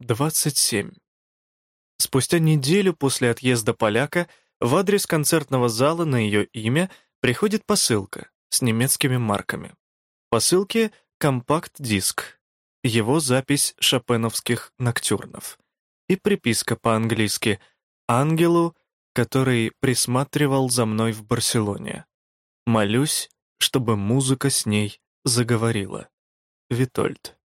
27. Спустя неделю после отъезда поляка в адрес концертного зала на ее имя приходит посылка с немецкими марками. В посылке компакт-диск, его запись шопеновских ноктюрнов и приписка по-английски «Ангелу, который присматривал за мной в Барселоне. Молюсь, чтобы музыка с ней заговорила. Витольд.